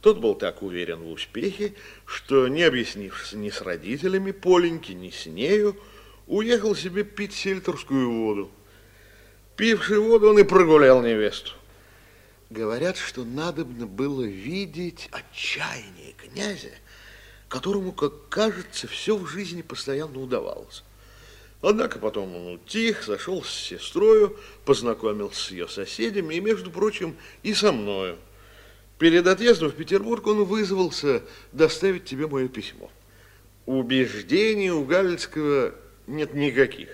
Тот был так уверен в успехе, что, не объяснившись ни с родителями Поленьки, ни с нею, уехал себе пить сельтерскую воду. Пивший воду, он и прогулял невесту. Говорят, что надо было видеть отчаяние князя, которому, как кажется, все в жизни постоянно удавалось. Однако потом он утих, зашел с сестрою, познакомился с ее соседями и, между прочим, и со мною. Перед отъездом в Петербург он вызвался доставить тебе мое письмо. Убеждений у Галицкого нет никаких.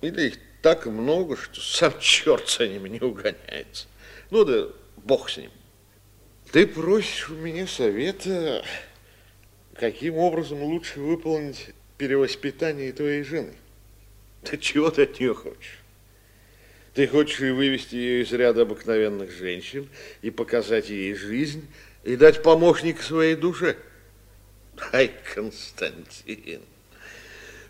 Или их так много, что сам черт за ними не угоняется. Ну да бог с ним. Ты просишь у меня совета, каким образом лучше выполнить перевоспитание твоей жены. Да чего ты от нее хочешь? Ты хочешь вывести ее из ряда обыкновенных женщин, и показать ей жизнь, и дать помощника своей душе. Ай, Константин,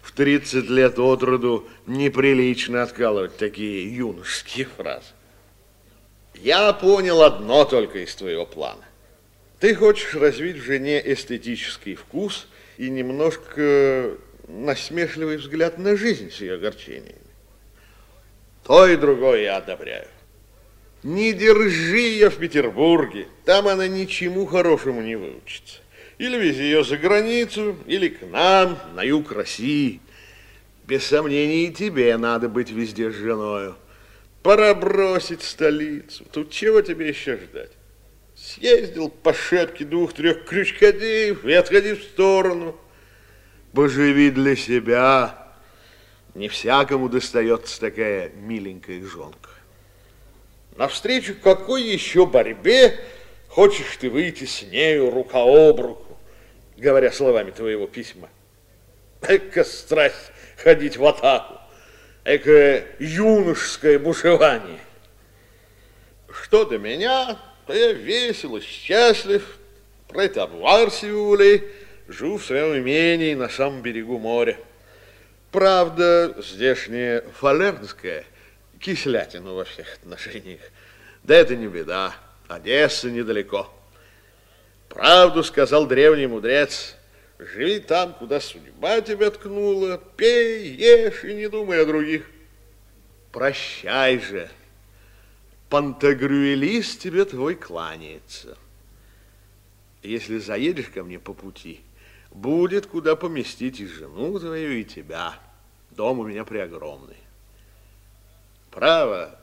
в 30 лет от роду неприлично откалывать такие юношеские фразы. Я понял одно только из твоего плана. Ты хочешь развить в жене эстетический вкус и немножко насмешливый взгляд на жизнь с ее огорчениями. То и другое я одобряю. Не держи ее в Петербурге, там она ничему хорошему не выучится. Или вези ее за границу, или к нам, на юг России. Без сомнений, тебе надо быть везде женою. Пора бросить столицу. Тут чего тебе еще ждать? Съездил по шапке двух-трех крючкодеев и отходи в сторону. Поживи для себя. Не всякому достается такая миленькая жонка. Навстречу какой еще борьбе хочешь ты выйти с нею рука об руку, говоря словами твоего письма? Эка страсть ходить в атаку, эка юношеское бушевание. Что до меня, то я весел и счастлив, про это обварсивали, живу в своем имении на самом берегу моря. Правда, здешняя фалернская кислятина во всех отношениях. Да это не беда, Одесса недалеко. Правду сказал древний мудрец, живи там, куда судьба тебя ткнула, пей, ешь и не думай о других. Прощай же, Пантагрюэлис тебе твой кланяется. Если заедешь ко мне по пути, будет куда поместить и жену твою, и тебя. Дом у меня преогромный. Право,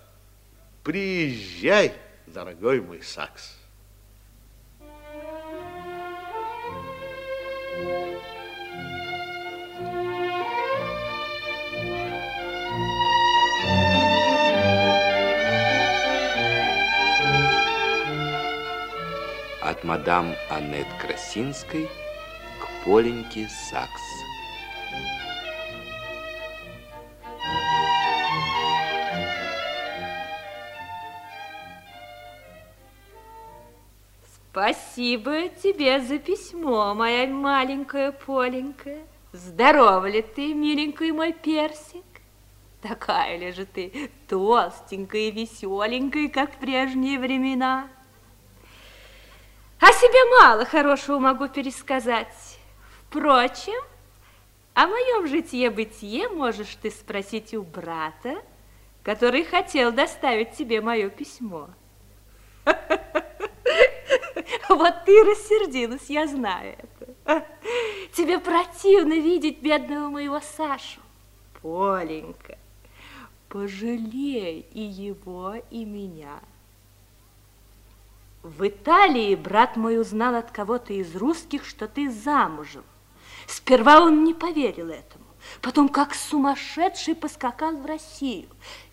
приезжай, дорогой мой Сакс. От мадам Аннет Красинской – Поленьки Сакс. Спасибо тебе за письмо, моя маленькая Поленька. Здорова ли ты, миленький мой персик? Такая ли же ты толстенькая и веселенькая, как в прежние времена? О себе мало хорошего могу пересказать. Впрочем, о моем житье-бытие можешь ты спросить у брата, который хотел доставить тебе мое письмо. Вот ты рассердилась, я знаю это. Тебе противно видеть бедного моего Сашу. Поленька, пожалей и его, и меня. В Италии брат мой узнал от кого-то из русских, что ты замужем. Сперва он не поверил этому, потом как сумасшедший поскакал в Россию.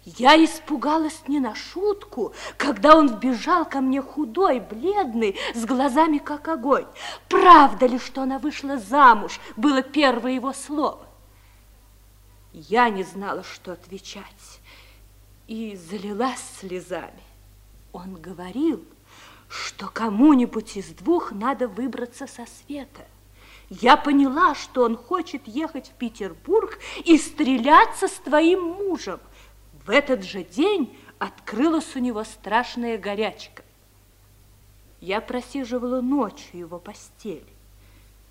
Я испугалась не на шутку, когда он вбежал ко мне худой, бледный, с глазами как огонь. Правда ли, что она вышла замуж, было первое его слово. Я не знала, что отвечать, и залилась слезами. Он говорил, что кому-нибудь из двух надо выбраться со света – я поняла, что он хочет ехать в Петербург и стреляться с твоим мужем. В этот же день открылась у него страшная горячка. Я просиживала ночью его постели.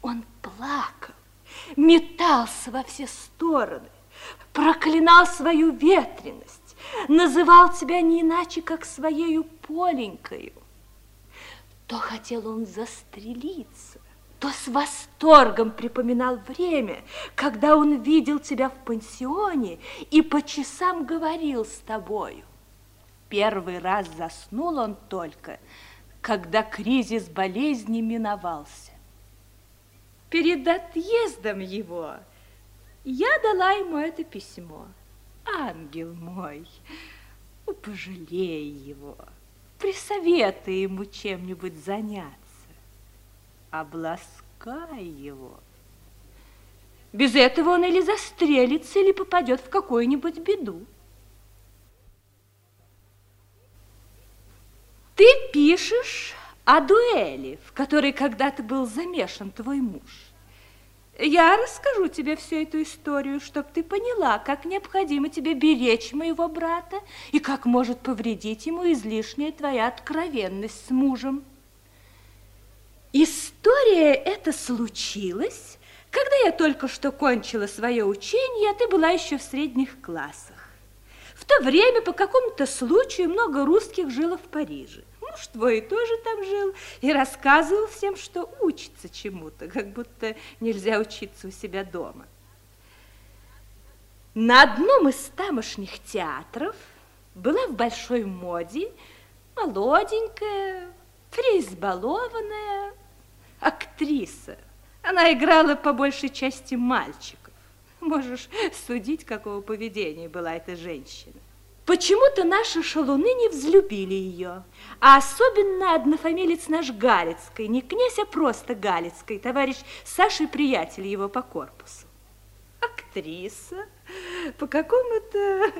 Он плакал, метался во все стороны, проклинал свою ветренность, называл тебя не иначе, как своею Поленькою. То хотел он застрелиться, то с восторгом припоминал время, когда он видел тебя в пансионе и по часам говорил с тобою. Первый раз заснул он только, когда кризис болезни миновался. Перед отъездом его я дала ему это письмо. Ангел мой, пожалей его, присоветуй ему чем-нибудь заняться обласкай его. Без этого он или застрелится, или попадет в какую-нибудь беду. Ты пишешь о дуэли, в которой когда-то был замешан твой муж. Я расскажу тебе всю эту историю, чтобы ты поняла, как необходимо тебе беречь моего брата и как может повредить ему излишняя твоя откровенность с мужем. История эта случилась, когда я только что кончила свое учение, а ты была еще в средних классах. В то время по какому-то случаю много русских жило в Париже. Муж твой тоже там жил и рассказывал всем, что учится чему-то, как будто нельзя учиться у себя дома. На одном из тамошних театров была в большой моде молоденькая, преизбалованная актриса. Она играла по большей части мальчиков. Можешь судить, какого поведения была эта женщина. Почему-то наши шалуны не взлюбили ее, а особенно однофамилец наш Галицкий, не князь, а просто Галицкий, товарищ Саши приятель его по корпусу. Актриса по какому-то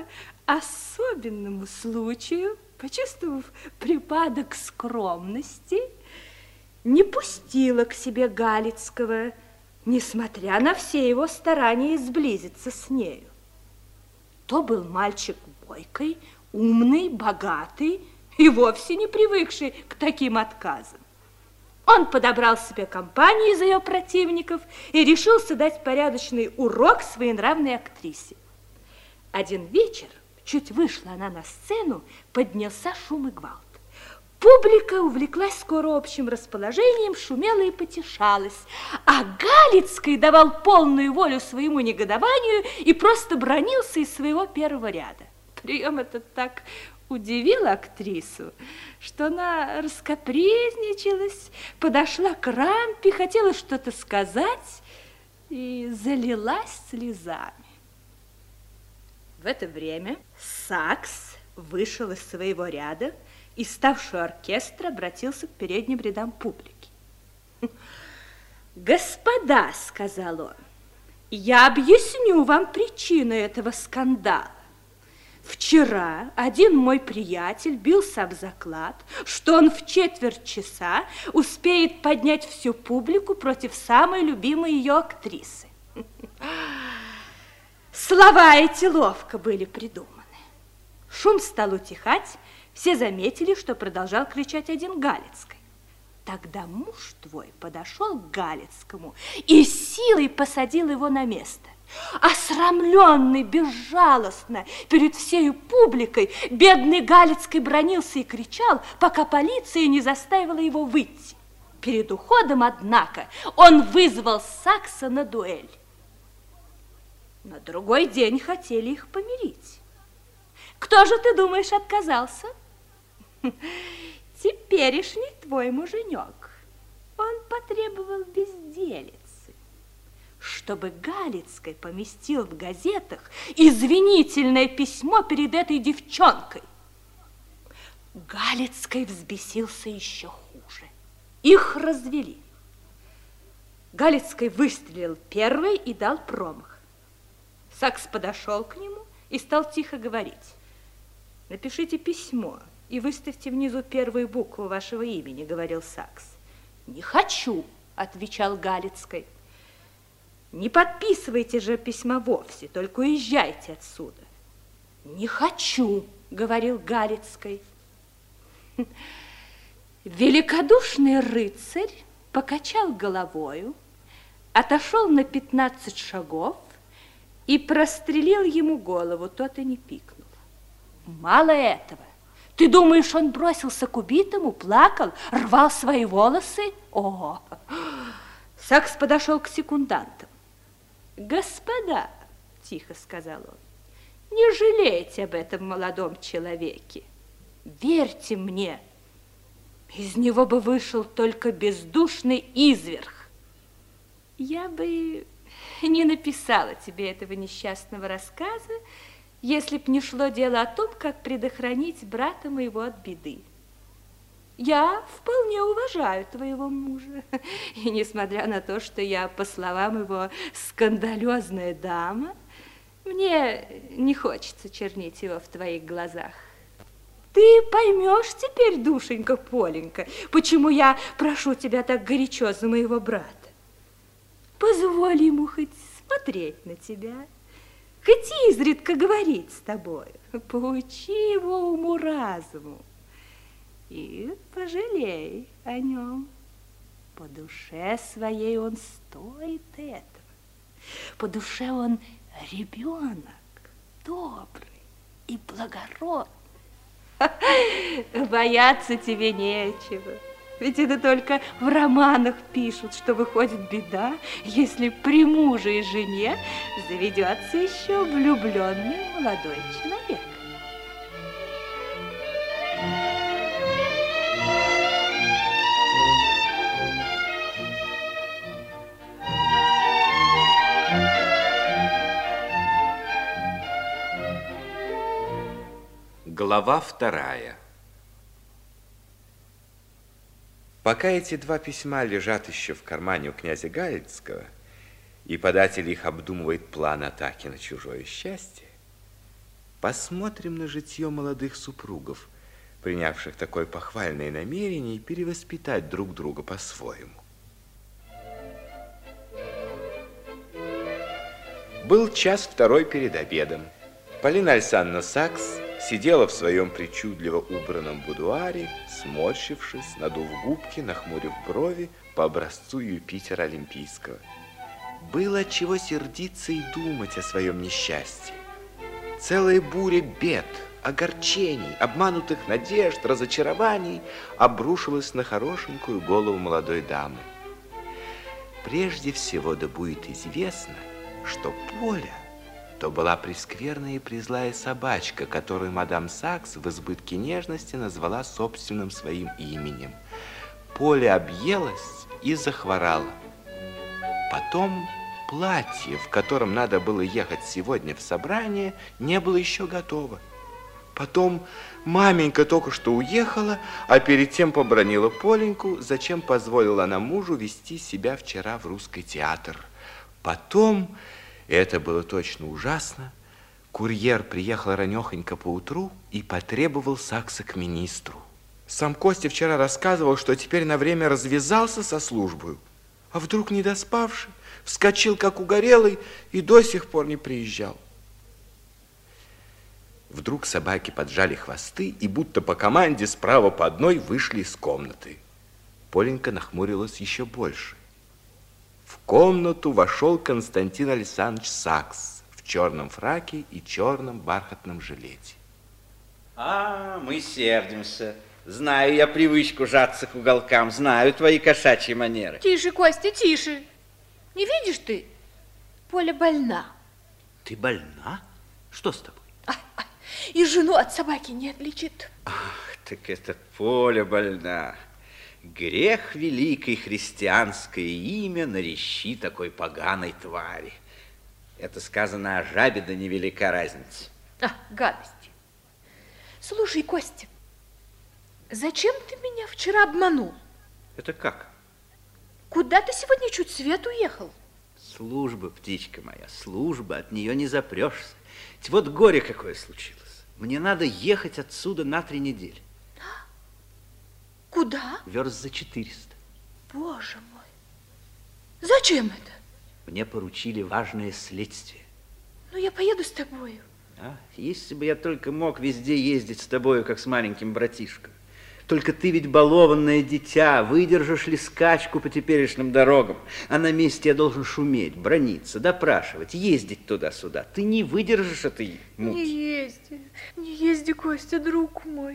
особенному случаю почувствовав припадок скромности, не пустила к себе Галицкого, несмотря на все его старания сблизиться с нею. То был мальчик бойкий, умный, богатый и вовсе не привыкший к таким отказам. Он подобрал себе компанию из ее противников и решился дать порядочный урок своенравной актрисе. Один вечер Чуть вышла она на сцену, поднялся шум и гвалт. Публика увлеклась скоро общим расположением, шумела и потешалась, а Галицкий давал полную волю своему негодованию и просто бронился из своего первого ряда. Прием этот так удивил актрису, что она раскопризничалась, подошла к рампе, хотела что-то сказать и залилась слезами. В это время Сакс вышел из своего ряда и, ставший оркестр, обратился к передним рядам публики. «Господа», — сказал он, — «я объясню вам причину этого скандала. Вчера один мой приятель бился об заклад, что он в четверть часа успеет поднять всю публику против самой любимой ее актрисы. Слова эти ловко были придуманы. Шум стал утихать, все заметили, что продолжал кричать один Галицкий. Тогда муж твой подошел к Галицкому и силой посадил его на место. Осрамленный безжалостно перед всей публикой, бедный Галицкий бронился и кричал, пока полиция не заставила его выйти. Перед уходом, однако, он вызвал Сакса на дуэль. На другой день хотели их помирить. Кто же, ты думаешь, отказался? Теперешний твой муженек. Он потребовал безделицы, чтобы Галицкой поместил в газетах извинительное письмо перед этой девчонкой. Галицкой взбесился еще хуже. Их развели. Галицкой выстрелил первый и дал промах. Сакс подошел к нему и стал тихо говорить. Напишите письмо и выставьте внизу первые буквы вашего имени, говорил Сакс. Не хочу, отвечал Галицкой. Не подписывайте же письма вовсе, только уезжайте отсюда. Не хочу, говорил Галицкой. Великодушный рыцарь покачал головою, отошел на 15 шагов и прострелил ему голову, тот и не пикнул. Мало этого. Ты думаешь, он бросился к убитому, плакал, рвал свои волосы? О! Сакс подошел к секундантам. Господа, тихо сказал он, не жалейте об этом молодом человеке. Верьте мне, из него бы вышел только бездушный изверг. Я бы не написала тебе этого несчастного рассказа, если б не шло дело о том, как предохранить брата моего от беды. Я вполне уважаю твоего мужа. И несмотря на то, что я, по словам его, скандалезная дама, мне не хочется чернить его в твоих глазах. Ты поймешь теперь, душенька Поленька, почему я прошу тебя так горячо за моего брата. Позволь ему хоть смотреть на тебя, хоть изредка говорить с тобой. Поучи его уму-разуму и пожалей о нем. По душе своей он стоит этого. По душе он ребенок, добрый и благородный. Бояться тебе нечего. Ведь это только в романах пишут, что выходит беда, если при муже и жене заведется еще влюбленный молодой человек. Глава вторая. Пока эти два письма лежат еще в кармане у князя Галицкого, и податель их обдумывает план атаки на чужое счастье, посмотрим на житье молодых супругов, принявших такое похвальное намерение перевоспитать друг друга по-своему. Был час второй перед обедом. Полина Александровна Сакс сидела в своем причудливо убранном будуаре, сморщившись, надув губки, нахмурив брови по образцу Юпитера Олимпийского. Было чего сердиться и думать о своем несчастье. Целая буря бед, огорчений, обманутых надежд, разочарований обрушилась на хорошенькую голову молодой дамы. Прежде всего да будет известно, что Поля – то была прескверная и призлая собачка, которую мадам Сакс в избытке нежности назвала собственным своим именем. Поле объелась и захворала. Потом платье, в котором надо было ехать сегодня в собрание, не было еще готово. Потом маменька только что уехала, а перед тем побронила Поленьку, зачем позволила она мужу вести себя вчера в русский театр. Потом это было точно ужасно. Курьер приехал ранехонько поутру и потребовал Сакса к министру. Сам Костя вчера рассказывал, что теперь на время развязался со службой, а вдруг недоспавший, вскочил как угорелый и до сих пор не приезжал. Вдруг собаки поджали хвосты и будто по команде справа по одной вышли из комнаты. Поленька нахмурилась еще больше. В комнату вошел Константин Александрович Сакс в черном фраке и черном бархатном жилете. А, мы сердимся. Знаю я привычку жаться к уголкам, знаю твои кошачьи манеры. Тише, Костя, тише. Не видишь ты? Поля больна. Ты больна? Что с тобой? А, а, и жену от собаки не отличит. Ах, так это Поля больна. Грех великой христианское имя нарещи такой поганой твари. Это сказано о жабе, да невелика разница. А, гадости. Слушай, Костя, зачем ты меня вчера обманул? Это как? Куда ты сегодня чуть свет уехал? Служба, птичка моя, служба, от нее не запрешься. Ведь вот горе какое случилось. Мне надо ехать отсюда на три недели. Куда? Верст за 400. Боже мой. Зачем это? Мне поручили важное следствие. Ну, я поеду с тобою. А, если бы я только мог везде ездить с тобою, как с маленьким братишком. Только ты ведь балованное дитя, выдержишь ли скачку по теперешним дорогам? А на месте я должен шуметь, брониться, допрашивать, ездить туда-сюда. Ты не выдержишь этой муки. Не езди, не езди, Костя, друг мой.